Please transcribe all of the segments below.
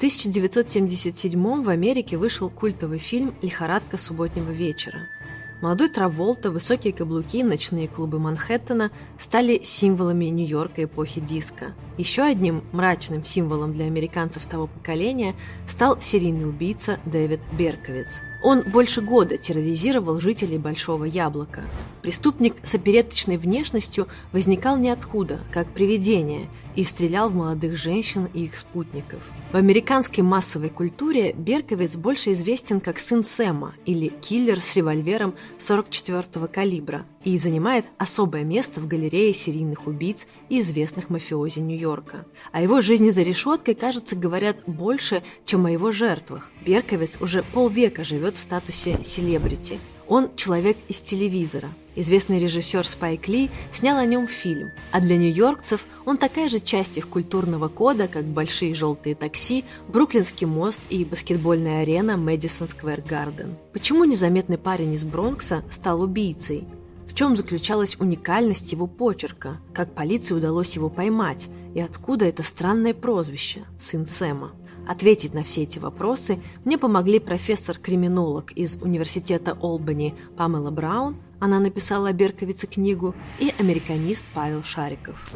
1977 в Америке вышел культовый фильм «Лихорадка субботнего вечера». Молодой Траволта, высокие каблуки и ночные клубы Манхэттена стали символами Нью-Йорка эпохи диска. Еще одним мрачным символом для американцев того поколения стал серийный убийца Дэвид Берковиц. Он больше года терроризировал жителей Большого Яблока. Преступник с опереточной внешностью возникал ниоткуда, как привидение, и стрелял в молодых женщин и их спутников. В американской массовой культуре Берковиц больше известен как сын Сэма или киллер с револьвером 44-го калибра и занимает особое место в галерее серийных убийц и известных мафиози Нью-Йорка. О его жизни за решеткой, кажется, говорят больше, чем о его жертвах. Берковиц уже полвека живет в статусе селебрити. Он человек из телевизора. Известный режиссер Спайк Ли снял о нем фильм, а для нью-йоркцев он такая же часть их культурного кода, как большие желтые такси, Бруклинский мост и баскетбольная арена Мэдисон Сквер Гарден. Почему незаметный парень из Бронкса стал убийцей? В чем заключалась уникальность его почерка? Как полиции удалось его поймать? И откуда это странное прозвище «Сын Сэма»? Ответить на все эти вопросы мне помогли профессор-криминолог из университета Олбани Памела Браун, она написала о Берковице книгу, и американист Павел Шариков.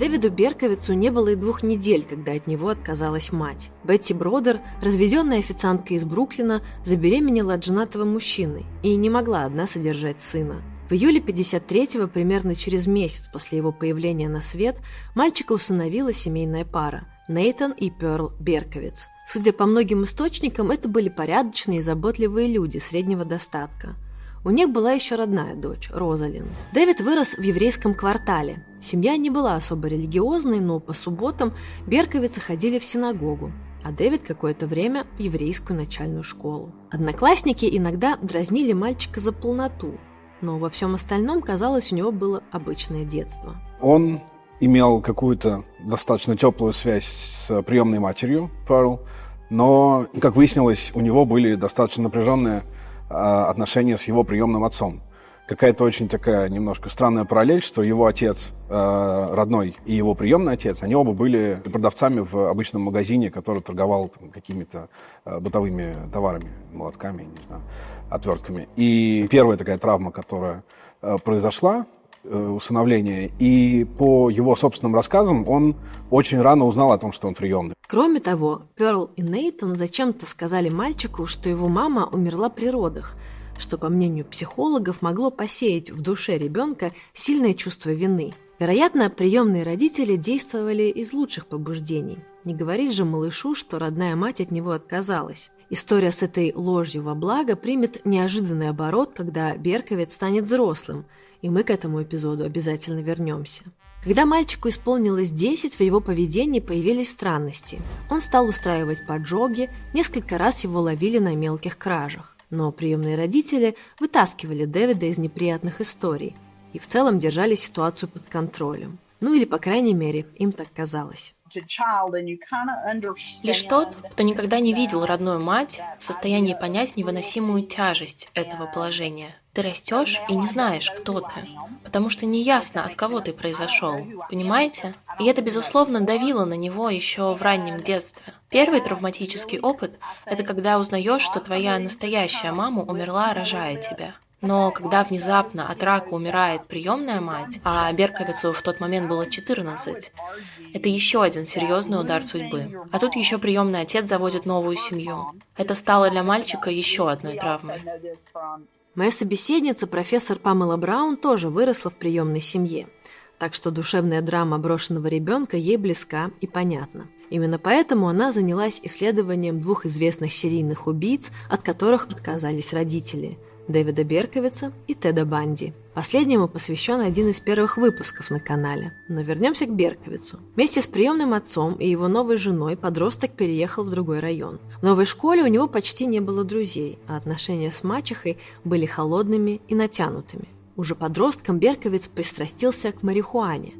Дэвиду Берковицу не было и двух недель, когда от него отказалась мать. Бетти Бродер, разведенная официантка из Бруклина, забеременела от женатого мужчины и не могла одна содержать сына. В июле 53-го, примерно через месяц после его появления на свет, мальчика усыновила семейная пара – Нейтан и Перл Берковиц. Судя по многим источникам, это были порядочные и заботливые люди среднего достатка. У них была еще родная дочь, Розалин. Дэвид вырос в еврейском квартале. Семья не была особо религиозной, но по субботам берковицы ходили в синагогу, а Дэвид какое-то время в еврейскую начальную школу. Одноклассники иногда дразнили мальчика за полноту, но во всем остальном, казалось, у него было обычное детство. Он имел какую-то достаточно теплую связь с приемной матерью Перл, но, как выяснилось, у него были достаточно напряженные э, отношения с его приемным отцом. Какая-то очень такая немножко странная параллель, что его отец э, родной и его приемный отец, они оба были продавцами в обычном магазине, который торговал какими-то э, бытовыми товарами, молотками, не знаю отвертками. И первая такая травма, которая э, произошла, э, усыновление, и по его собственным рассказам он очень рано узнал о том, что он приемный. Кроме того, Перл и Нейтон зачем-то сказали мальчику, что его мама умерла при родах, что, по мнению психологов, могло посеять в душе ребенка сильное чувство вины. Вероятно, приемные родители действовали из лучших побуждений. Не говорить же малышу, что родная мать от него отказалась. История с этой ложью во благо примет неожиданный оборот, когда Берковец станет взрослым, и мы к этому эпизоду обязательно вернемся. Когда мальчику исполнилось 10, в его поведении появились странности. Он стал устраивать поджоги, несколько раз его ловили на мелких кражах. Но приемные родители вытаскивали Дэвида из неприятных историй и в целом держали ситуацию под контролем. Ну или, по крайней мере, им так казалось. Лишь тот, кто никогда не видел родную мать, в состоянии понять невыносимую тяжесть этого положения. Ты растешь и не знаешь, кто ты, потому что неясно, от кого ты произошел, понимаете? И это, безусловно, давило на него еще в раннем детстве. Первый травматический опыт – это когда узнаешь, что твоя настоящая мама умерла, рожая тебя. Но когда внезапно от рака умирает приемная мать, а Берковицу в тот момент было 14, это еще один серьезный удар судьбы. А тут еще приемный отец заводит новую семью. Это стало для мальчика еще одной травмой. Моя собеседница, профессор Памела Браун, тоже выросла в приемной семье. Так что душевная драма брошенного ребенка ей близка и понятна. Именно поэтому она занялась исследованием двух известных серийных убийц, от которых отказались родители – Дэвида Берковица и Теда Банди. Последнему посвящен один из первых выпусков на канале. Но вернемся к Берковицу. Вместе с приемным отцом и его новой женой подросток переехал в другой район. В новой школе у него почти не было друзей, а отношения с мачехой были холодными и натянутыми. Уже подростком Берковиц пристрастился к марихуане.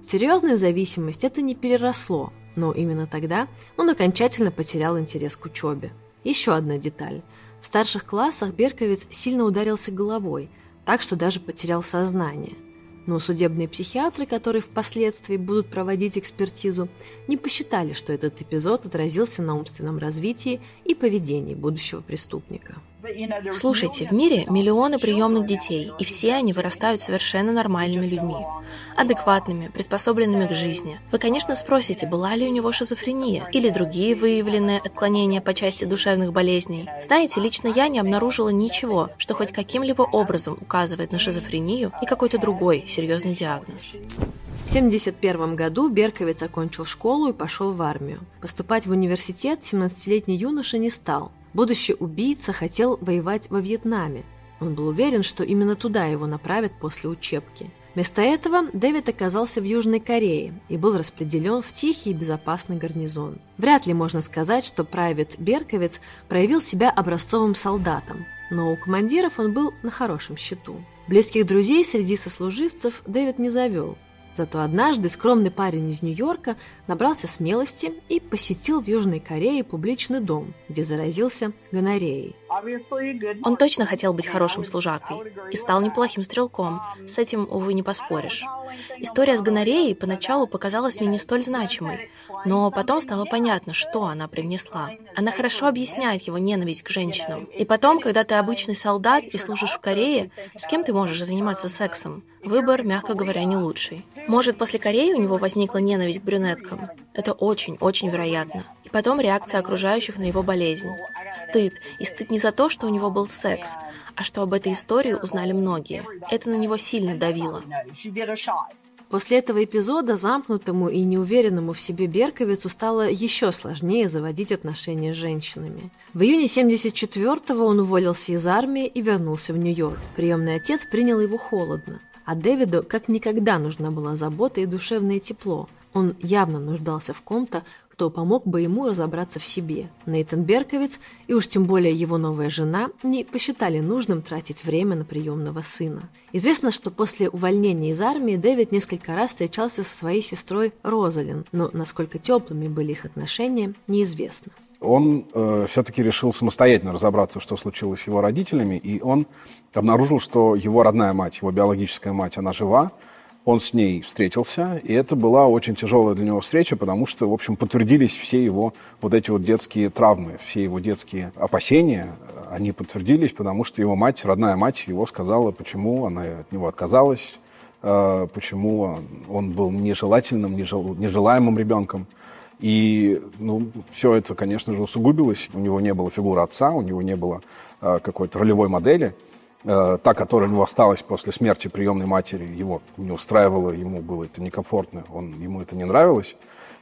В серьезную зависимость это не переросло, но именно тогда он окончательно потерял интерес к учебе. Еще одна деталь – в старших классах Берковиц сильно ударился головой, так что даже потерял сознание. Но судебные психиатры, которые впоследствии будут проводить экспертизу, не посчитали, что этот эпизод отразился на умственном развитии и поведении будущего преступника. Слушайте, в мире миллионы приемных детей, и все они вырастают совершенно нормальными людьми, адекватными, приспособленными к жизни. Вы, конечно, спросите, была ли у него шизофрения или другие выявленные отклонения по части душевных болезней. Знаете, лично я не обнаружила ничего, что хоть каким-либо образом указывает на шизофрению и какой-то другой серьезный диагноз. В 1971 году Берковиц окончил школу и пошел в армию. Поступать в университет 17-летний юноша не стал, Будущий убийца хотел воевать во Вьетнаме. Он был уверен, что именно туда его направят после учебки. Вместо этого Дэвид оказался в Южной Корее и был распределен в тихий и безопасный гарнизон. Вряд ли можно сказать, что Прайвет Берковиц проявил себя образцовым солдатом, но у командиров он был на хорошем счету. Близких друзей среди сослуживцев Дэвид не завел, Зато однажды скромный парень из Нью-Йорка набрался смелости и посетил в Южной Корее публичный дом, где заразился гонореей. Он точно хотел быть хорошим служакой и стал неплохим стрелком. С этим, увы, не поспоришь. История с гонореей поначалу показалась мне не столь значимой, но потом стало понятно, что она привнесла. Она хорошо объясняет его ненависть к женщинам. И потом, когда ты обычный солдат и служишь в Корее, с кем ты можешь заниматься сексом? Выбор, мягко говоря, не лучший. Может, после Кореи у него возникла ненависть к брюнеткам? Это очень-очень вероятно. И потом реакция окружающих на его болезнь. Стыд. И стыд не за то, что у него был секс, а что об этой истории узнали многие. Это на него сильно давило. После этого эпизода замкнутому и неуверенному в себе Берковицу стало еще сложнее заводить отношения с женщинами. В июне 74-го он уволился из армии и вернулся в Нью-Йорк. Приемный отец принял его холодно. А Дэвиду как никогда нужна была забота и душевное тепло. Он явно нуждался в ком-то, кто помог бы ему разобраться в себе. Нейтан Берковиц и уж тем более его новая жена не посчитали нужным тратить время на приемного сына. Известно, что после увольнения из армии Дэвид несколько раз встречался со своей сестрой Розалин, но насколько теплыми были их отношения, неизвестно он э, все-таки решил самостоятельно разобраться, что случилось с его родителями, и он обнаружил, что его родная мать, его биологическая мать, она жива, он с ней встретился, и это была очень тяжелая для него встреча, потому что, в общем, подтвердились все его вот эти вот детские травмы, все его детские опасения, они подтвердились, потому что его мать, родная мать его сказала, почему она от него отказалась, э, почему он был нежелательным, нежелаемым ребенком. И ну, все это, конечно же, усугубилось. У него не было фигуры отца, у него не было э, какой-то ролевой модели. Э, та, которая у него осталась после смерти приемной матери, его не устраивала, ему было это некомфортно, он, ему это не нравилось.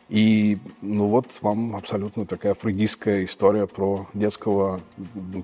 И ну вот вам абсолютно такая фрейдистская история про, детского,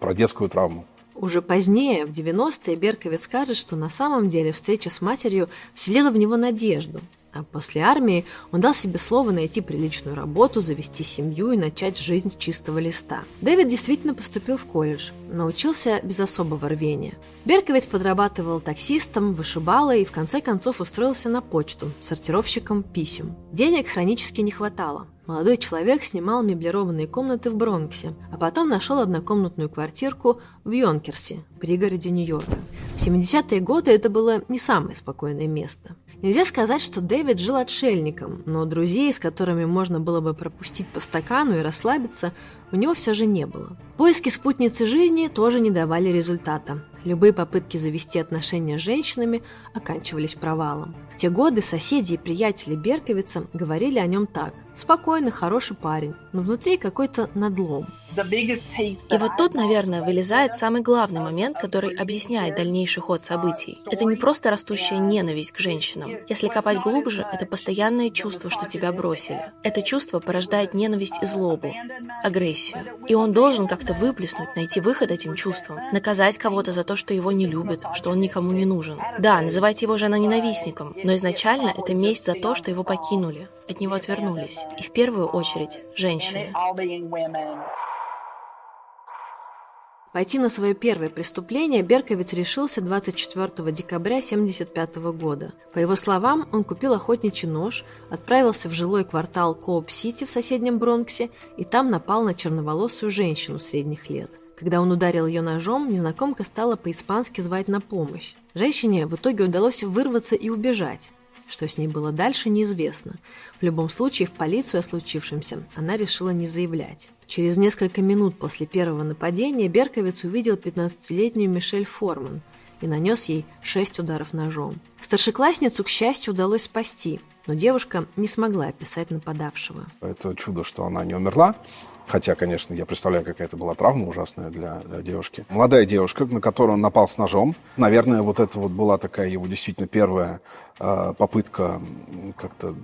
про детскую травму. Уже позднее, в 90-е, Берковец скажет, что на самом деле встреча с матерью вселила в него надежду. А после армии он дал себе слово найти приличную работу, завести семью и начать жизнь с чистого листа. Дэвид действительно поступил в колледж, но учился без особого рвения. Берковец подрабатывал таксистом, вышибалой и в конце концов устроился на почту, сортировщиком писем. Денег хронически не хватало. Молодой человек снимал меблированные комнаты в Бронксе, а потом нашел однокомнатную квартирку в Йонкерсе, пригороде Нью-Йорка. В 70-е годы это было не самое спокойное место. Нельзя сказать, что Дэвид жил отшельником, но друзей, с которыми можно было бы пропустить по стакану и расслабиться, у него все же не было. Поиски спутницы жизни тоже не давали результата. Любые попытки завести отношения с женщинами оканчивались провалом. В те годы соседи и приятели Берковица говорили о нем так. Спокойный, хороший парень, но внутри какой-то надлом – и вот тут, наверное, вылезает самый главный момент, который объясняет дальнейший ход событий. Это не просто растущая ненависть к женщинам. Если копать глубже, это постоянное чувство, что тебя бросили. Это чувство порождает ненависть и злобу, агрессию. И он должен как-то выплеснуть, найти выход этим чувствам, наказать кого-то за то, что его не любят, что он никому не нужен. Да, называйте его жена ненавистником, но изначально это месть за то, что его покинули, от него отвернулись. И в первую очередь женщины. Пойти на свое первое преступление Берковиц решился 24 декабря 1975 года. По его словам, он купил охотничий нож, отправился в жилой квартал Кооп-Сити в соседнем Бронксе и там напал на черноволосую женщину средних лет. Когда он ударил ее ножом, незнакомка стала по-испански звать на помощь. Женщине в итоге удалось вырваться и убежать. Что с ней было дальше, неизвестно. В любом случае, в полицию о случившемся она решила не заявлять. Через несколько минут после первого нападения Берковиц увидел 15-летнюю Мишель Форман и нанес ей шесть ударов ножом. Старшеклассницу, к счастью, удалось спасти, но девушка не смогла описать нападавшего. Это чудо, что она не умерла. Хотя, конечно, я представляю, какая это была травма ужасная для, девушки. Молодая девушка, на которую он напал с ножом. Наверное, вот это вот была такая его действительно первая э, попытка как-то,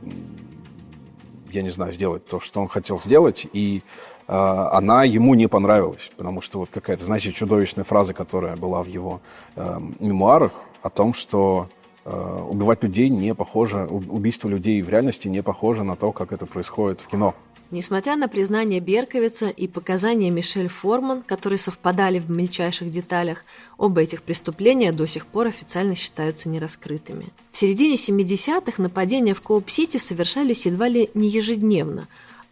я не знаю, сделать то, что он хотел сделать. И она ему не понравилась. Потому что вот какая-то, знаете, чудовищная фраза, которая была в его э, мемуарах о том, что э, убивать людей не похоже, убийство людей в реальности не похоже на то, как это происходит в кино. Несмотря на признание Берковица и показания Мишель Форман, которые совпадали в мельчайших деталях, оба этих преступления до сих пор официально считаются нераскрытыми. В середине 70-х нападения в Кооп-Сити совершались едва ли не ежедневно,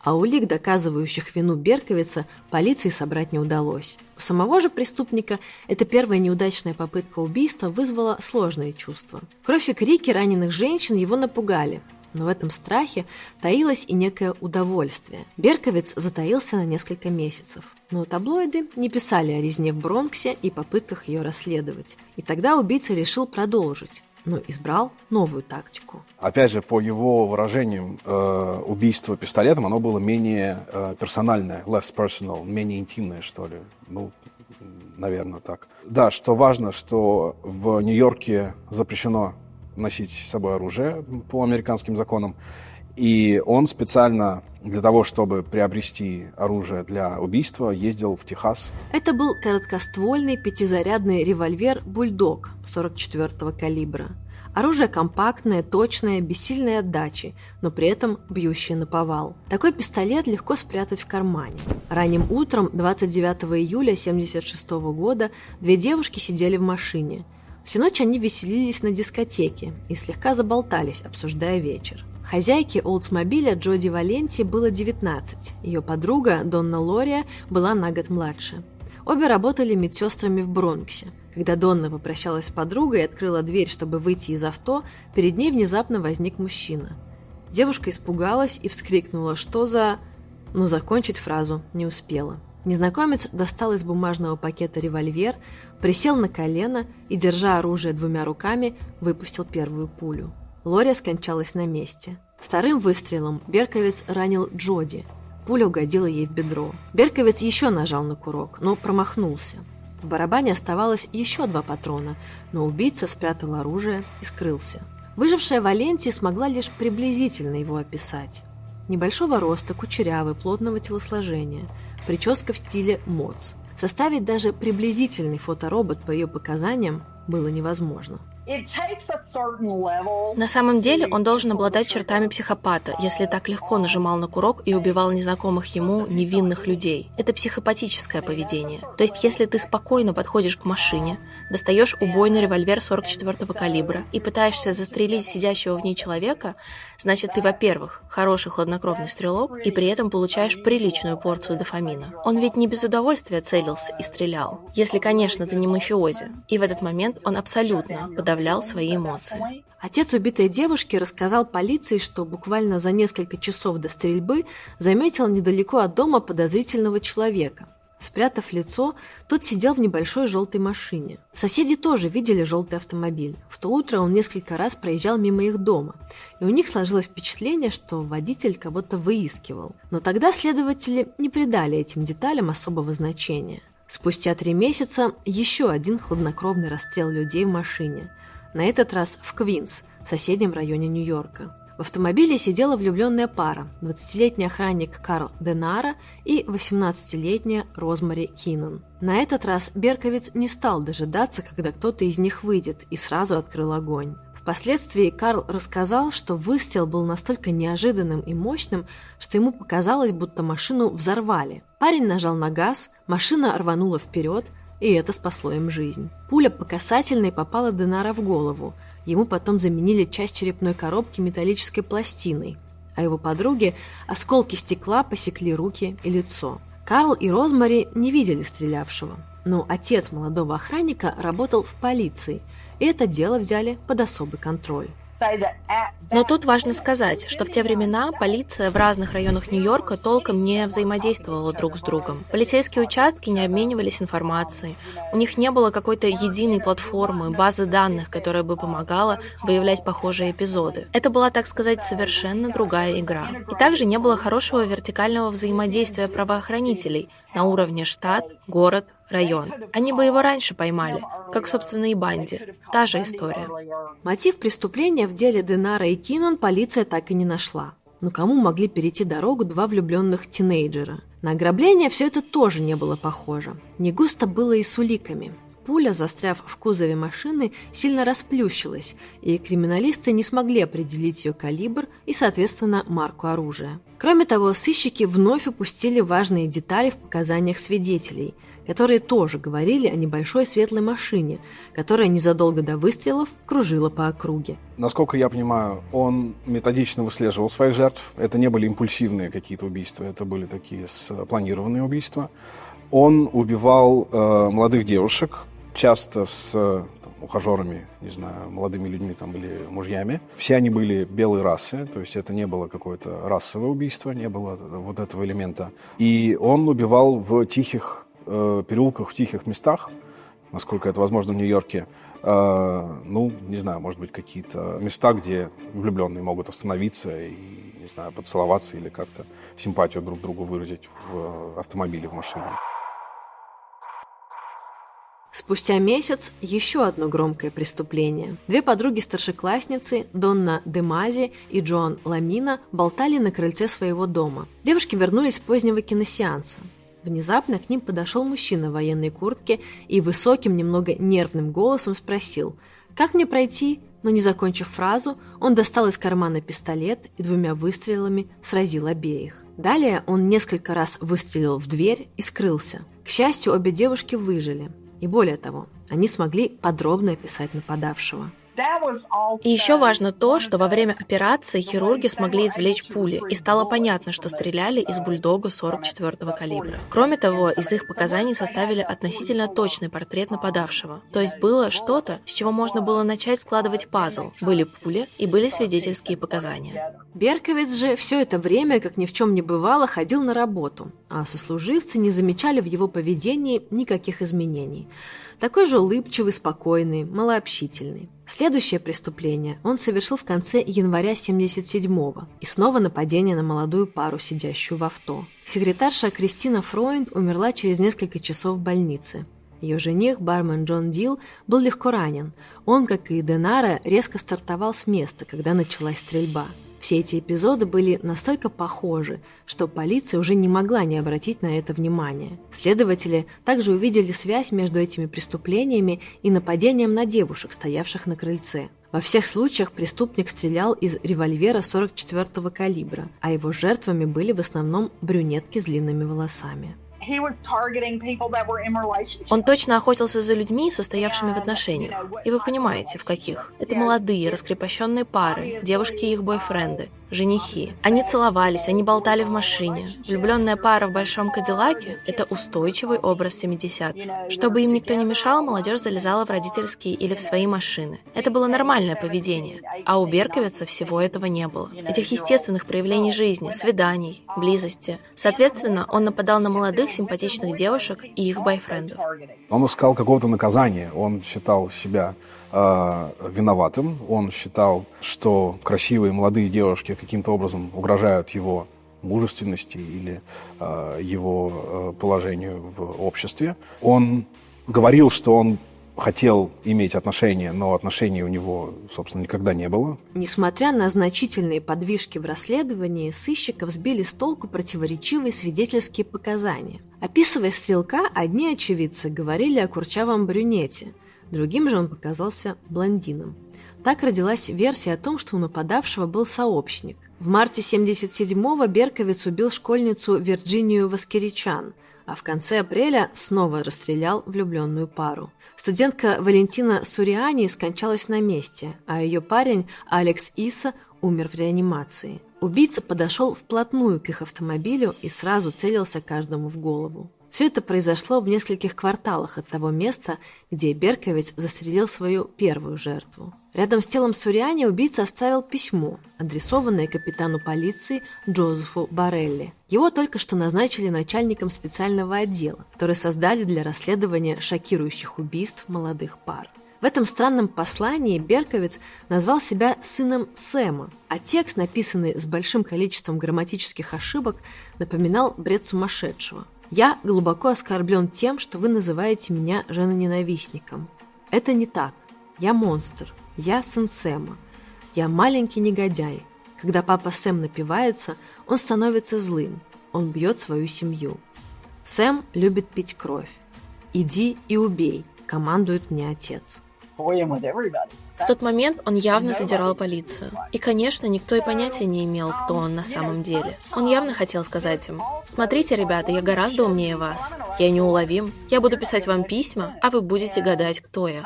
а улик, доказывающих вину Берковица, полиции собрать не удалось. У самого же преступника эта первая неудачная попытка убийства вызвала сложные чувства. Кровь и крики раненых женщин его напугали, но в этом страхе таилось и некое удовольствие. Берковец затаился на несколько месяцев. Но таблоиды не писали о резне в Бронксе и попытках ее расследовать. И тогда убийца решил продолжить но избрал новую тактику. Опять же, по его выражениям, э, убийство пистолетом, оно было менее э, персональное, less personal, менее интимное, что ли. Ну, наверное, так. Да, что важно, что в Нью-Йорке запрещено носить с собой оружие по американским законам. И он специально для того, чтобы приобрести оружие для убийства, ездил в Техас. Это был короткоствольный пятизарядный револьвер «Бульдог» 44-го калибра. Оружие компактное, точное, без сильной отдачи, но при этом бьющее на повал. Такой пистолет легко спрятать в кармане. Ранним утром 29 июля 1976 года две девушки сидели в машине – Всю ночь они веселились на дискотеке и слегка заболтались, обсуждая вечер. Хозяйке Олдсмобиля Джоди Валенти было 19, ее подруга Донна Лория была на год младше. Обе работали медсестрами в Бронксе. Когда Донна попрощалась с подругой и открыла дверь, чтобы выйти из авто, перед ней внезапно возник мужчина. Девушка испугалась и вскрикнула, что за... Но закончить фразу не успела. Незнакомец достал из бумажного пакета револьвер, присел на колено и, держа оружие двумя руками, выпустил первую пулю. Лория скончалась на месте. Вторым выстрелом Берковец ранил Джоди. Пуля угодила ей в бедро. Берковец еще нажал на курок, но промахнулся. В барабане оставалось еще два патрона, но убийца спрятал оружие и скрылся. Выжившая Валентия смогла лишь приблизительно его описать. Небольшого роста, кучерявый, плотного телосложения – прическа в стиле МОЦ. Составить даже приблизительный фоторобот по ее показаниям было невозможно. На самом деле он должен обладать чертами психопата, если так легко нажимал на курок и убивал незнакомых ему невинных людей. Это психопатическое поведение. То есть если ты спокойно подходишь к машине, достаешь убойный револьвер 44-го калибра и пытаешься застрелить сидящего в ней человека, значит ты, во-первых, хороший хладнокровный стрелок и при этом получаешь приличную порцию дофамина. Он ведь не без удовольствия целился и стрелял. Если, конечно, ты не мафиози. И в этот момент он абсолютно подавлял подавлял свои эмоции. Отец убитой девушки рассказал полиции, что буквально за несколько часов до стрельбы заметил недалеко от дома подозрительного человека. Спрятав лицо, тот сидел в небольшой желтой машине. Соседи тоже видели желтый автомобиль. В то утро он несколько раз проезжал мимо их дома, и у них сложилось впечатление, что водитель кого-то выискивал. Но тогда следователи не придали этим деталям особого значения. Спустя три месяца еще один хладнокровный расстрел людей в машине – на этот раз в Квинс, соседнем районе Нью-Йорка. В автомобиле сидела влюбленная пара – 20-летний охранник Карл Денара и 18-летняя Розмари Киннон. На этот раз Берковиц не стал дожидаться, когда кто-то из них выйдет, и сразу открыл огонь. Впоследствии Карл рассказал, что выстрел был настолько неожиданным и мощным, что ему показалось, будто машину взорвали. Парень нажал на газ, машина рванула вперед, и это спасло им жизнь. Пуля по касательной попала Денара в голову. Ему потом заменили часть черепной коробки металлической пластиной, а его подруге осколки стекла посекли руки и лицо. Карл и Розмари не видели стрелявшего, но отец молодого охранника работал в полиции, и это дело взяли под особый контроль. Но тут важно сказать, что в те времена полиция в разных районах Нью-Йорка толком не взаимодействовала друг с другом. Полицейские участки не обменивались информацией. У них не было какой-то единой платформы, базы данных, которая бы помогала выявлять похожие эпизоды. Это была, так сказать, совершенно другая игра. И также не было хорошего вертикального взаимодействия правоохранителей на уровне штат, город, район. Они бы его раньше поймали, как, собственно, и Банди. Та же история. Мотив преступления в деле Денара и Кинон полиция так и не нашла. Но кому могли перейти дорогу два влюбленных тинейджера? На ограбление все это тоже не было похоже. Не густо было и с уликами. Пуля, застряв в кузове машины, сильно расплющилась, и криминалисты не смогли определить ее калибр и, соответственно, марку оружия. Кроме того, сыщики вновь упустили важные детали в показаниях свидетелей – которые тоже говорили о небольшой светлой машине, которая незадолго до выстрелов кружила по округе. Насколько я понимаю, он методично выслеживал своих жертв. Это не были импульсивные какие-то убийства, это были такие спланированные убийства. Он убивал э, молодых девушек, часто с там, ухажерами, не знаю, молодыми людьми там, или мужьями. Все они были белой расы, то есть это не было какое-то расовое убийство, не было вот этого элемента. И он убивал в тихих э, переулках, в тихих местах, насколько это возможно в Нью-Йорке, э, ну, не знаю, может быть, какие-то места, где влюбленные могут остановиться и, не знаю, поцеловаться или как-то симпатию друг другу выразить в автомобиле, в машине. Спустя месяц еще одно громкое преступление. Две подруги-старшеклассницы, Донна Демази и Джоан Ламина, болтали на крыльце своего дома. Девушки вернулись с позднего киносеанса. Внезапно к ним подошел мужчина в военной куртке и высоким, немного нервным голосом спросил «Как мне пройти?» Но не закончив фразу, он достал из кармана пистолет и двумя выстрелами сразил обеих. Далее он несколько раз выстрелил в дверь и скрылся. К счастью, обе девушки выжили. И более того, они смогли подробно описать нападавшего. И еще важно то, что во время операции хирурги смогли извлечь пули, и стало понятно, что стреляли из бульдога 44-го калибра. Кроме того, из их показаний составили относительно точный портрет нападавшего. То есть было что-то, с чего можно было начать складывать пазл. Были пули и были свидетельские показания. Берковиц же все это время, как ни в чем не бывало, ходил на работу, а сослуживцы не замечали в его поведении никаких изменений. Такой же улыбчивый, спокойный, малообщительный. Следующее преступление он совершил в конце января 77-го. И снова нападение на молодую пару, сидящую в авто. Секретарша Кристина Фройнд умерла через несколько часов в больнице. Ее жених, бармен Джон Дил, был легко ранен. Он, как и Денара, резко стартовал с места, когда началась стрельба – все эти эпизоды были настолько похожи, что полиция уже не могла не обратить на это внимание. Следователи также увидели связь между этими преступлениями и нападением на девушек, стоявших на крыльце. Во всех случаях преступник стрелял из револьвера 44-го калибра, а его жертвами были в основном брюнетки с длинными волосами. Он точно охотился за людьми, состоявшими в отношениях. И вы понимаете, в каких. Это молодые, раскрепощенные пары, девушки и их бойфренды, женихи. Они целовались, они болтали в машине. Влюбленная пара в большом Кадиллаке – это устойчивый образ 70-х. Чтобы им никто не мешал, молодежь залезала в родительские или в свои машины. Это было нормальное поведение. А у Берковица всего этого не было. Этих естественных проявлений жизни, свиданий, близости. Соответственно, он нападал на молодых, симпатичных девушек и их бойфрендов. Он искал какого-то наказания. Он считал себя э, виноватым. Он считал, что красивые молодые девушки каким-то образом угрожают его мужественности или э, его э, положению в обществе. Он говорил, что он хотел иметь отношения, но отношений у него, собственно, никогда не было. Несмотря на значительные подвижки в расследовании, сыщиков сбили с толку противоречивые свидетельские показания. Описывая стрелка, одни очевидцы говорили о курчавом брюнете, другим же он показался блондином. Так родилась версия о том, что у нападавшего был сообщник. В марте 77-го Берковиц убил школьницу Вирджинию Воскеричан, а в конце апреля снова расстрелял влюбленную пару. Студентка Валентина Суриани скончалась на месте, а ее парень Алекс Иса умер в реанимации. Убийца подошел вплотную к их автомобилю и сразу целился каждому в голову. Все это произошло в нескольких кварталах от того места, где Берковиц застрелил свою первую жертву. Рядом с телом Суриани убийца оставил письмо, адресованное капитану полиции Джозефу Барелли. Его только что назначили начальником специального отдела, который создали для расследования шокирующих убийств молодых пар. В этом странном послании Берковиц назвал себя сыном Сэма, а текст, написанный с большим количеством грамматических ошибок, напоминал бред сумасшедшего – я глубоко оскорблен тем, что вы называете меня женоненавистником. Это не так. Я монстр. Я сын Сэма. Я маленький негодяй. Когда папа Сэм напивается, он становится злым. Он бьет свою семью. Сэм любит пить кровь. «Иди и убей», — командует мне отец. В тот момент он явно задирал полицию. И, конечно, никто и понятия не имел, кто он на самом деле. Он явно хотел сказать им, «Смотрите, ребята, я гораздо умнее вас. Я неуловим. Я буду писать вам письма, а вы будете гадать, кто я».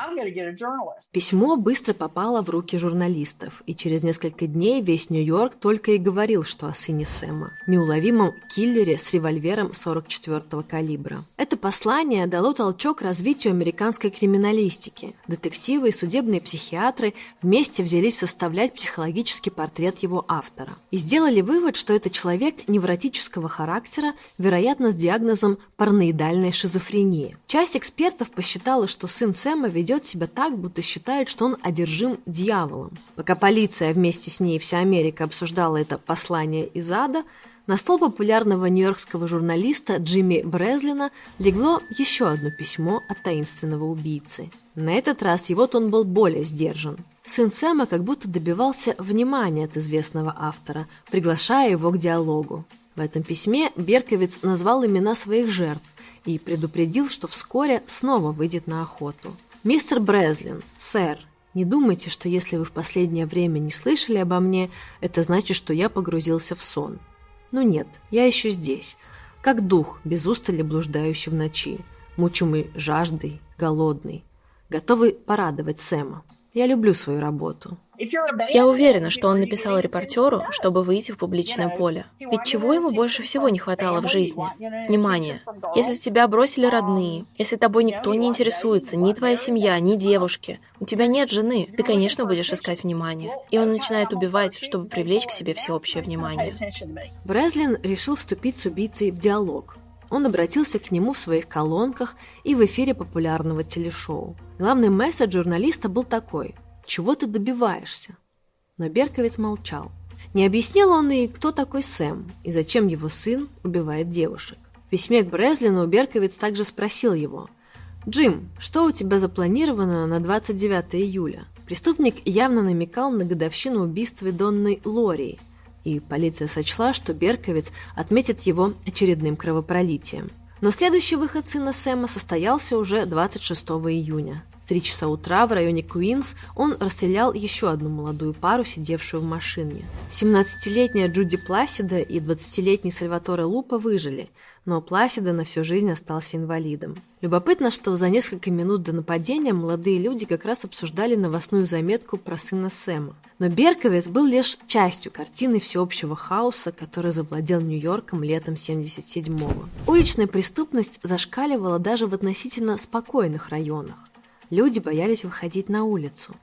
Письмо быстро попало в руки журналистов, и через несколько дней весь Нью-Йорк только и говорил, что о сыне Сэма, неуловимом киллере с револьвером 44-го калибра. Это послание дало толчок развитию американской криминалистики. Детективы и судебные психиатры психиатры вместе взялись составлять психологический портрет его автора. И сделали вывод, что это человек невротического характера, вероятно, с диагнозом параноидальная шизофрения. Часть экспертов посчитала, что сын Сэма ведет себя так, будто считает, что он одержим дьяволом. Пока полиция вместе с ней и вся Америка обсуждала это послание из ада, на стол популярного нью-йоркского журналиста Джимми Брезлина легло еще одно письмо от таинственного убийцы. На этот раз его тон был более сдержан. Сын Сэма как будто добивался внимания от известного автора, приглашая его к диалогу. В этом письме Берковиц назвал имена своих жертв и предупредил, что вскоре снова выйдет на охоту. «Мистер Брезлин, сэр, не думайте, что если вы в последнее время не слышали обо мне, это значит, что я погрузился в сон. Но нет, я еще здесь, как дух, без устали блуждающий в ночи, мучимый жаждой, голодный готовый порадовать Сэма. Я люблю свою работу. Я уверена, что он написал репортеру, чтобы выйти в публичное поле. Ведь чего ему больше всего не хватало в жизни? Внимание. Если тебя бросили родные, если тобой никто не интересуется, ни твоя семья, ни девушки, у тебя нет жены, ты, конечно, будешь искать внимание. И он начинает убивать, чтобы привлечь к себе всеобщее внимание. Брезлин решил вступить с убийцей в диалог. Он обратился к нему в своих колонках и в эфире популярного телешоу. Главный месседж журналиста был такой «Чего ты добиваешься?». Но Берковец молчал. Не объяснил он и кто такой Сэм, и зачем его сын убивает девушек. В письме к Брезлину Берковец также спросил его «Джим, что у тебя запланировано на 29 июля?» Преступник явно намекал на годовщину убийства Донны Лори – и полиция сочла, что Берковиц отметит его очередным кровопролитием. Но следующий выход сына Сэма состоялся уже 26 июня. 3 часа утра в районе Куинс он расстрелял еще одну молодую пару, сидевшую в машине. 17-летняя Джуди Пласида и 20-летний Сальваторе Лупа выжили – но Пласида на всю жизнь остался инвалидом. Любопытно, что за несколько минут до нападения молодые люди как раз обсуждали новостную заметку про сына Сэма. Но Берковец был лишь частью картины всеобщего хаоса, который завладел Нью-Йорком летом 77-го. Уличная преступность зашкаливала даже в относительно спокойных районах. Люди боялись выходить на улицу.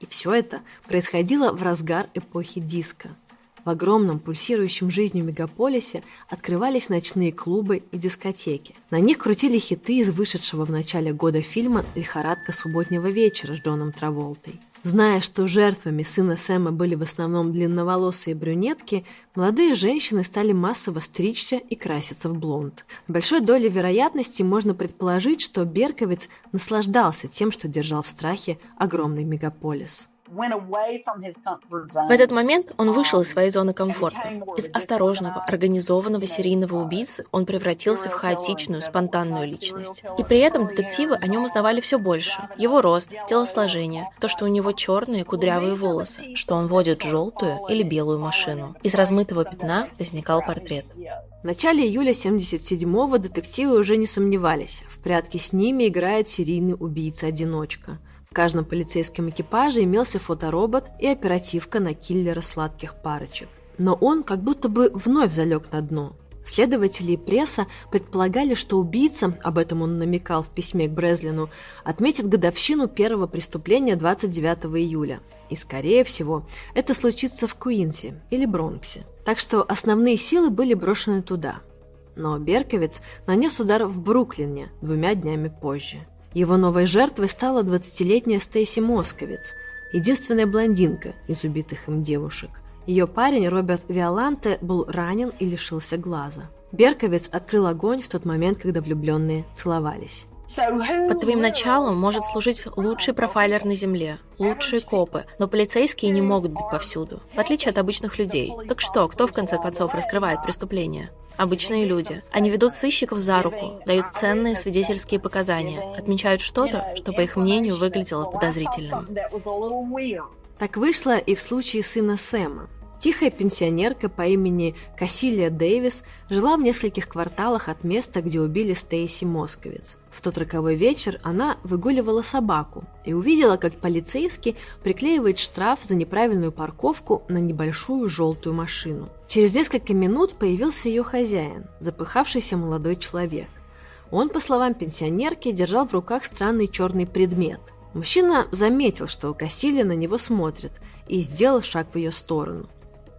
И все это происходило в разгар эпохи диска – в огромном пульсирующем жизнью мегаполисе открывались ночные клубы и дискотеки. На них крутили хиты из вышедшего в начале года фильма «Лихорадка субботнего вечера» с Джоном Траволтой. Зная, что жертвами сына Сэма были в основном длинноволосые брюнетки, молодые женщины стали массово стричься и краситься в блонд. С большой долей вероятности можно предположить, что Берковиц наслаждался тем, что держал в страхе огромный мегаполис. В этот момент он вышел из своей зоны комфорта. Из осторожного, организованного серийного убийцы он превратился в хаотичную, спонтанную личность. И при этом детективы о нем узнавали все больше. Его рост, телосложение, то, что у него черные кудрявые волосы, что он водит желтую или белую машину. Из размытого пятна возникал портрет. В начале июля 77-го детективы уже не сомневались. В прятки с ними играет серийный убийца-одиночка – каждом полицейском экипаже имелся фоторобот и оперативка на киллера сладких парочек. но он как будто бы вновь залег на дно. Следователи и пресса предполагали, что убийца, об этом он намекал в письме к Брезлину, отметит годовщину первого преступления 29 июля. И, скорее всего, это случится в Куинсе или Бронксе. Так что основные силы были брошены туда. Но Берковиц нанес удар в Бруклине двумя днями позже. Его новой жертвой стала 20-летняя Стейси Московиц, единственная блондинка из убитых им девушек. Ее парень Роберт Виоланте был ранен и лишился глаза. Берковец открыл огонь в тот момент, когда влюбленные целовались. Под твоим началом может служить лучший профайлер на Земле, лучшие копы, но полицейские не могут быть повсюду, в отличие от обычных людей. Так что, кто в конце концов раскрывает преступление? Обычные люди. Они ведут сыщиков за руку, дают ценные свидетельские показания, отмечают что-то, что, по их мнению, выглядело подозрительным. Так вышло и в случае сына Сэма. Тихая пенсионерка по имени Кассилия Дэвис жила в нескольких кварталах от места, где убили Стейси Московец. В тот роковой вечер она выгуливала собаку и увидела, как полицейский приклеивает штраф за неправильную парковку на небольшую желтую машину. Через несколько минут появился ее хозяин, запыхавшийся молодой человек. Он, по словам пенсионерки, держал в руках странный черный предмет. Мужчина заметил, что Кассилия на него смотрит, и сделал шаг в ее сторону.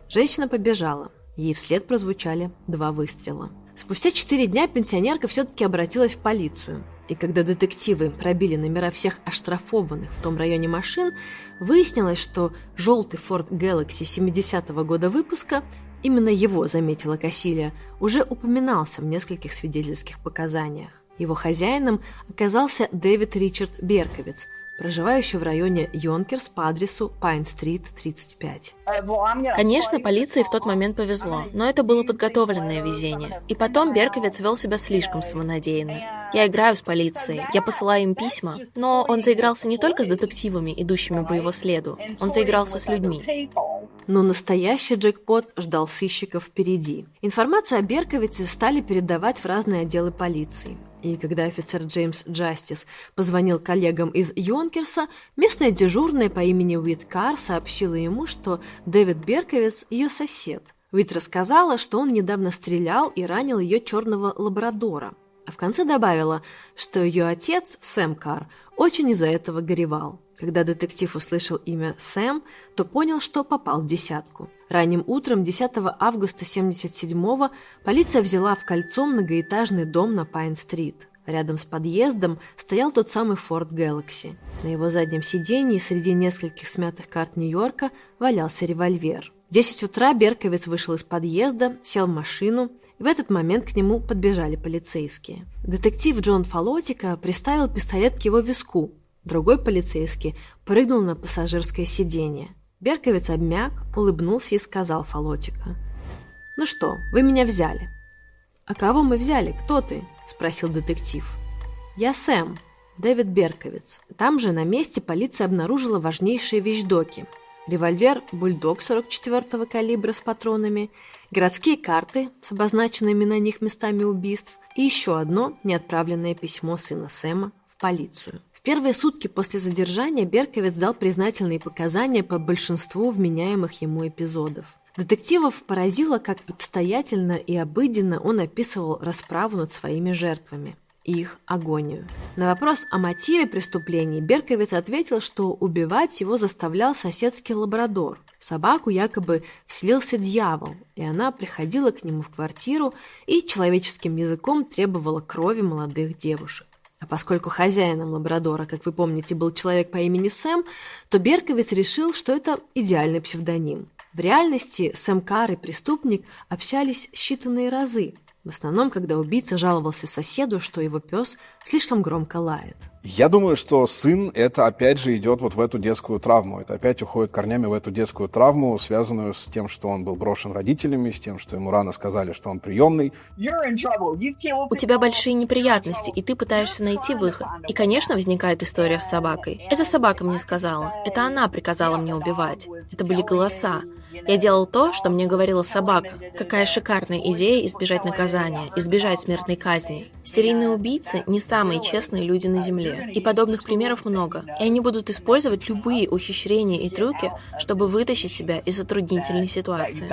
Женщина побежала. Ей вслед прозвучали два выстрела. Спустя четыре дня пенсионерка все-таки обратилась в полицию. И когда детективы пробили номера всех оштрафованных в том районе машин, выяснилось, что желтый Ford Galaxy 70-го года выпуска, именно его заметила Кассилия, уже упоминался в нескольких свидетельских показаниях. Его хозяином оказался Дэвид Ричард Берковиц, проживающий в районе Йонкерс по адресу Пайн-стрит, 35. Конечно, полиции в тот момент повезло, но это было подготовленное везение. И потом Берковец вел себя слишком самонадеянно. Я играю с полицией, я посылаю им письма, но он заигрался не только с детективами, идущими по его следу, он заигрался с людьми. Но настоящий джекпот ждал сыщиков впереди. Информацию о Берковице стали передавать в разные отделы полиции. И когда офицер Джеймс Джастис позвонил коллегам из Йонкерса, местная дежурная по имени Уит Кар сообщила ему, что Дэвид Берковиц – ее сосед. Уит рассказала, что он недавно стрелял и ранил ее черного лабрадора. А в конце добавила, что ее отец, Сэм Кар, очень из-за этого горевал. Когда детектив услышал имя Сэм, то понял, что попал в десятку. Ранним утром 10 августа 77-го полиция взяла в кольцо многоэтажный дом на Пайн-стрит. Рядом с подъездом стоял тот самый Ford Galaxy. На его заднем сиденье среди нескольких смятых карт Нью-Йорка валялся револьвер. В 10 утра Берковец вышел из подъезда, сел в машину, и в этот момент к нему подбежали полицейские. Детектив Джон Фалотика приставил пистолет к его виску, Другой полицейский прыгнул на пассажирское сиденье. Берковец обмяк, улыбнулся и сказал Фалотика. «Ну что, вы меня взяли». «А кого мы взяли? Кто ты?» – спросил детектив. «Я Сэм, Дэвид Берковец. Там же на месте полиция обнаружила важнейшие вещдоки. Револьвер «Бульдог» 44-го калибра с патронами, городские карты с обозначенными на них местами убийств и еще одно неотправленное письмо сына Сэма в полицию первые сутки после задержания Берковец дал признательные показания по большинству вменяемых ему эпизодов. Детективов поразило, как обстоятельно и обыденно он описывал расправу над своими жертвами их агонию. На вопрос о мотиве преступления Берковец ответил, что убивать его заставлял соседский лабрадор. В собаку якобы вселился дьявол, и она приходила к нему в квартиру и человеческим языком требовала крови молодых девушек. А поскольку хозяином лабрадора, как вы помните, был человек по имени Сэм, то Берковиц решил, что это идеальный псевдоним. В реальности Сэм Кар и преступник общались считанные разы, в основном, когда убийца жаловался соседу, что его пес слишком громко лает. Я думаю, что сын это опять же идет вот в эту детскую травму. Это опять уходит корнями в эту детскую травму, связанную с тем, что он был брошен родителями, с тем, что ему рано сказали, что он приемный. У тебя большие неприятности, и ты пытаешься найти выход. И, конечно, возникает история с собакой. Эта собака мне сказала. Это она приказала мне убивать. Это были голоса. Я делал то, что мне говорила собака. Какая шикарная идея избежать наказания, избежать смертной казни. Серийные убийцы не самые честные люди на Земле. И подобных примеров много. И они будут использовать любые ухищрения и трюки, чтобы вытащить себя из затруднительной ситуации.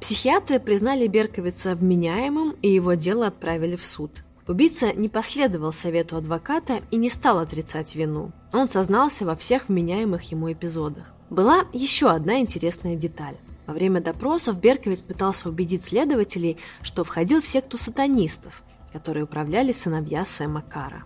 Психиатры признали Берковица вменяемым, и его дело отправили в суд. Убийца не последовал совету адвоката и не стал отрицать вину. Он сознался во всех вменяемых ему эпизодах. Была еще одна интересная деталь. Во время допросов Берковиц пытался убедить следователей, что входил в секту сатанистов, которые управляли сыновья Сэма Кара.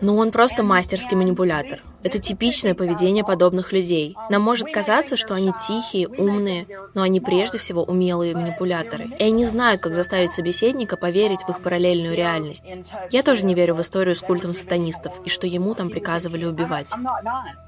Но он просто мастерский манипулятор. Это типичное поведение подобных людей. Нам может казаться, что они тихие, умные, но они прежде всего умелые манипуляторы. И они знают, как заставить собеседника поверить в их параллельную реальность. Я тоже не верю в историю с культом сатанистов и что ему там приказывали убивать.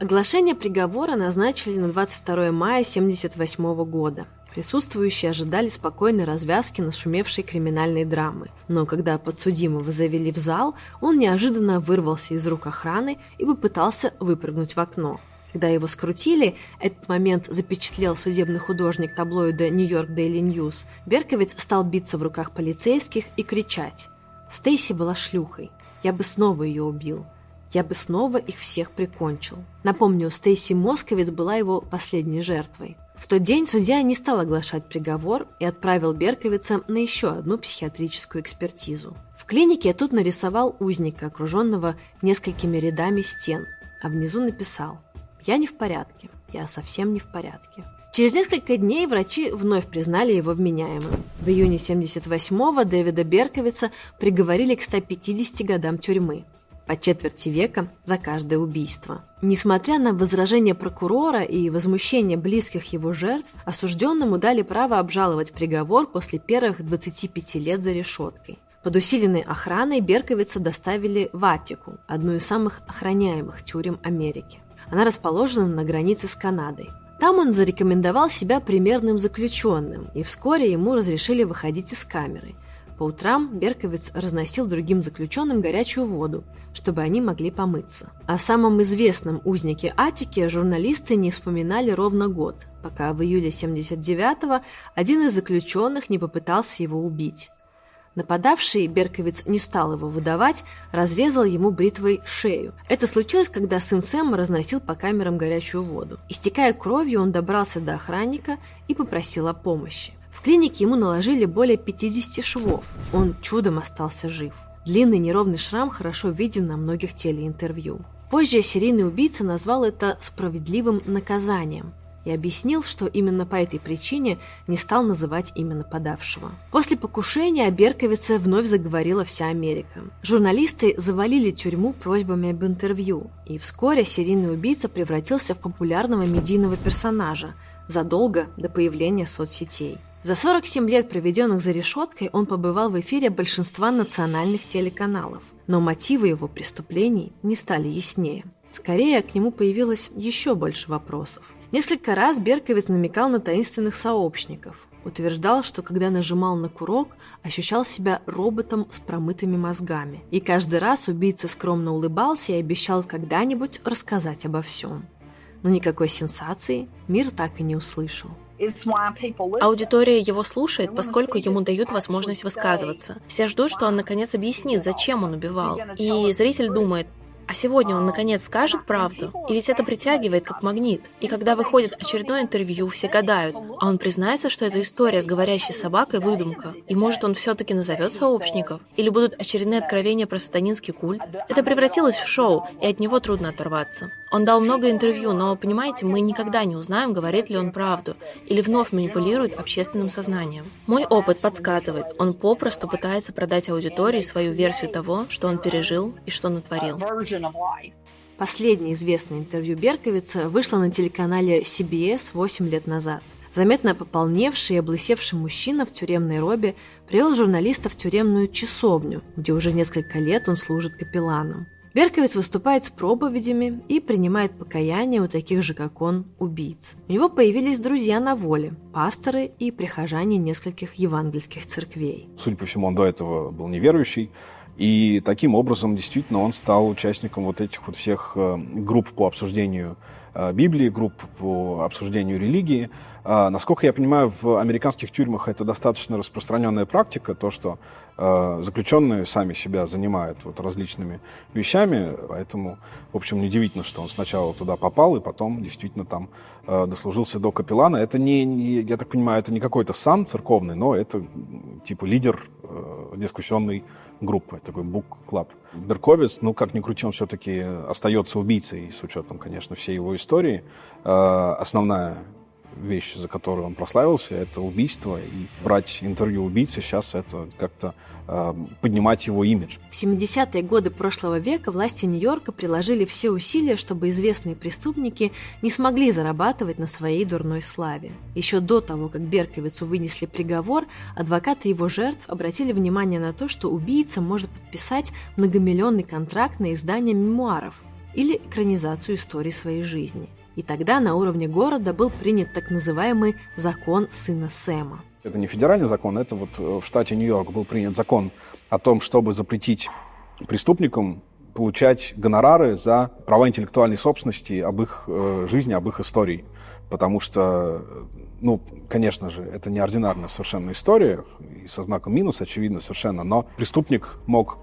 Оглашение приговора назначили на 22 мая 1978 года. Присутствующие ожидали спокойной развязки нашумевшей криминальной драмы. Но когда подсудимого завели в зал, он неожиданно вырвался из рук охраны и попытался выпрыгнуть в окно. Когда его скрутили, этот момент запечатлел судебный художник таблоида «Нью-Йорк Дейли Ньюс», Берковиц стал биться в руках полицейских и кричать. «Стейси была шлюхой. Я бы снова ее убил. Я бы снова их всех прикончил». Напомню, Стейси Московец была его последней жертвой. В тот день судья не стал оглашать приговор и отправил Берковица на еще одну психиатрическую экспертизу. В клинике тот нарисовал узника, окруженного несколькими рядами стен, а внизу написал «Я не в порядке, я совсем не в порядке». Через несколько дней врачи вновь признали его вменяемым. В июне 78-го Дэвида Берковица приговорили к 150 годам тюрьмы по четверти века за каждое убийство. Несмотря на возражения прокурора и возмущение близких его жертв, осужденному дали право обжаловать приговор после первых 25 лет за решеткой. Под усиленной охраной Берковица доставили в Аттику, одну из самых охраняемых тюрем Америки. Она расположена на границе с Канадой. Там он зарекомендовал себя примерным заключенным, и вскоре ему разрешили выходить из камеры, по утрам Берковиц разносил другим заключенным горячую воду, чтобы они могли помыться. О самом известном узнике Атики журналисты не вспоминали ровно год, пока в июле 79-го один из заключенных не попытался его убить. Нападавший Берковиц не стал его выдавать, разрезал ему бритвой шею. Это случилось, когда сын Сэма разносил по камерам горячую воду. Истекая кровью, он добрался до охранника и попросил о помощи. В клинике ему наложили более 50 швов. Он чудом остался жив. Длинный неровный шрам хорошо виден на многих телеинтервью. Позже серийный убийца назвал это справедливым наказанием и объяснил, что именно по этой причине не стал называть имя нападавшего. После покушения о Берковице вновь заговорила вся Америка. Журналисты завалили тюрьму просьбами об интервью, и вскоре серийный убийца превратился в популярного медийного персонажа задолго до появления соцсетей. За 47 лет, проведенных за решеткой, он побывал в эфире большинства национальных телеканалов, но мотивы его преступлений не стали яснее. Скорее, к нему появилось еще больше вопросов. Несколько раз Берковиц намекал на таинственных сообщников. Утверждал, что когда нажимал на курок, ощущал себя роботом с промытыми мозгами. И каждый раз убийца скромно улыбался и обещал когда-нибудь рассказать обо всем. Но никакой сенсации мир так и не услышал. Аудитория его слушает, поскольку ему дают возможность высказываться. Все ждут, что он наконец объяснит, зачем он убивал. И зритель думает, а сегодня он наконец скажет правду, и ведь это притягивает как магнит. И когда выходит очередное интервью, все гадают, а он признается, что эта история с говорящей собакой выдумка, и может он все-таки назовет сообщников, или будут очередные откровения про сатанинский культ. Это превратилось в шоу, и от него трудно оторваться. Он дал много интервью, но, понимаете, мы никогда не узнаем, говорит ли он правду, или вновь манипулирует общественным сознанием. Мой опыт подсказывает, он попросту пытается продать аудитории свою версию того, что он пережил и что натворил. Последнее известное интервью Берковица вышло на телеканале CBS 8 лет назад. Заметно пополневший и облысевший мужчина в тюремной робе привел журналиста в тюремную часовню, где уже несколько лет он служит капелланом. Берковиц выступает с проповедями и принимает покаяние у таких же, как он, убийц. У него появились друзья на воле, пасторы и прихожане нескольких евангельских церквей. Судя по всему, он до этого был неверующий, и таким образом, действительно, он стал участником вот этих вот всех э, групп по обсуждению Библии, групп по обсуждению религии. А, насколько я понимаю, в американских тюрьмах это достаточно распространенная практика, то, что э, заключенные сами себя занимают вот различными вещами, поэтому, в общем, неудивительно, что он сначала туда попал и потом действительно там э, дослужился до капеллана. Это не, я так понимаю, это не какой-то сан церковный, но это типа лидер э, дискуссионной группы, такой бук-клаб. Берковец, ну, как ни крути, он все-таки остается убийцей, с учетом, конечно, всей его истории. Э, основная вещь, за которую он прославился, это убийство. И брать интервью убийцы сейчас это как-то э, поднимать его имидж. В 70-е годы прошлого века власти Нью-Йорка приложили все усилия, чтобы известные преступники не смогли зарабатывать на своей дурной славе. Еще до того, как Берковицу вынесли приговор, адвокаты его жертв обратили внимание на то, что убийца может подписать многомиллионный контракт на издание мемуаров или экранизацию истории своей жизни – и тогда на уровне города был принят так называемый закон сына Сэма. Это не федеральный закон, это вот э, в штате Нью-Йорк был принят закон о том, чтобы запретить преступникам получать гонорары за права интеллектуальной собственности об их э, жизни, об их истории. Потому что, ну, конечно же, это неординарная совершенно история, и со знаком минус, очевидно, совершенно, но преступник мог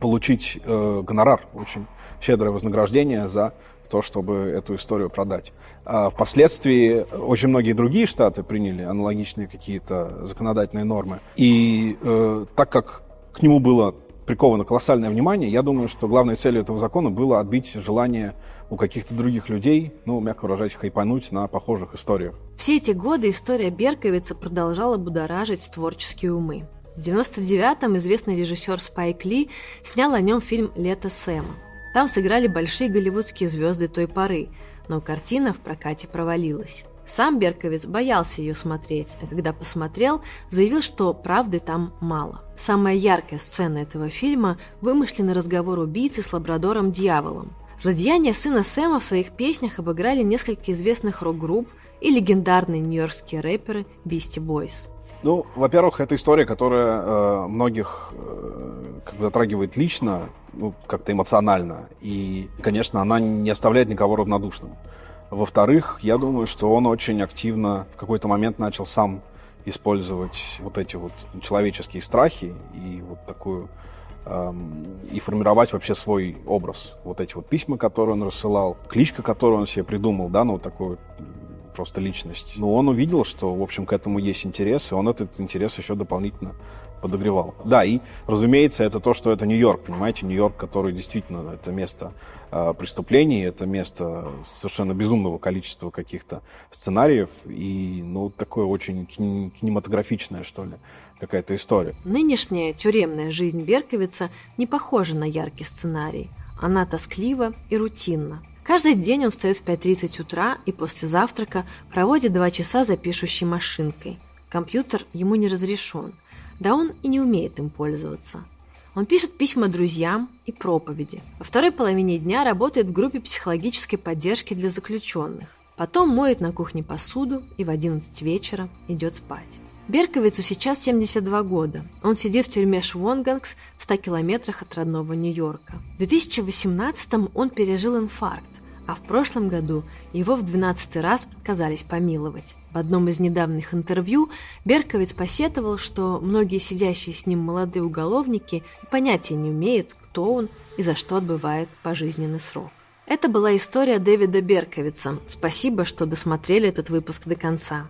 получить э, гонорар, очень щедрое вознаграждение за то, чтобы эту историю продать. А впоследствии очень многие другие штаты приняли аналогичные какие-то законодательные нормы. И э, так как к нему было приковано колоссальное внимание, я думаю, что главной целью этого закона было отбить желание у каких-то других людей, ну, мягко выражаясь, хайпануть на похожих историях. Все эти годы история Берковица продолжала будоражить творческие умы. В 99-м известный режиссер Спайк Ли снял о нем фильм «Лето Сэма». Там сыграли большие голливудские звезды той поры, но картина в прокате провалилась. Сам Берковиц боялся ее смотреть, а когда посмотрел, заявил, что правды там мало. Самая яркая сцена этого фильма – вымышленный разговор убийцы с лабрадором-дьяволом. Злодеяния сына Сэма в своих песнях обыграли несколько известных рок-групп и легендарные нью-йоркские рэперы Beastie Boys. Ну, во-первых, это история, которая э, многих э, как бы затрагивает лично, ну, как-то эмоционально. И, конечно, она не оставляет никого равнодушным. Во-вторых, я думаю, что он очень активно в какой-то момент начал сам использовать вот эти вот человеческие страхи и вот такую эм, и формировать вообще свой образ. Вот эти вот письма, которые он рассылал, кличка, которую он себе придумал, да, ну вот такой просто личность. Но он увидел, что, в общем, к этому есть интерес, и он этот интерес еще дополнительно подогревал. Да, и, разумеется, это то, что это Нью-Йорк, понимаете, Нью-Йорк, который действительно это место э, преступлений, это место совершенно безумного количества каких-то сценариев и, ну, такое очень кинематографичное, что ли, какая-то история. Нынешняя тюремная жизнь Берковица не похожа на яркий сценарий. Она тосклива и рутинна. Каждый день он встает в 5.30 утра и после завтрака проводит два часа за пишущей машинкой. Компьютер ему не разрешен – да он и не умеет им пользоваться. Он пишет письма друзьям и проповеди. Во второй половине дня работает в группе психологической поддержки для заключенных. Потом моет на кухне посуду и в 11 вечера идет спать. Берковицу сейчас 72 года. Он сидит в тюрьме Швонгангс в 100 километрах от родного Нью-Йорка. В 2018 он пережил инфаркт а в прошлом году его в 12 раз отказались помиловать. В одном из недавних интервью Берковиц посетовал, что многие сидящие с ним молодые уголовники понятия не умеют, кто он и за что отбывает пожизненный срок. Это была история Дэвида Берковица. Спасибо, что досмотрели этот выпуск до конца.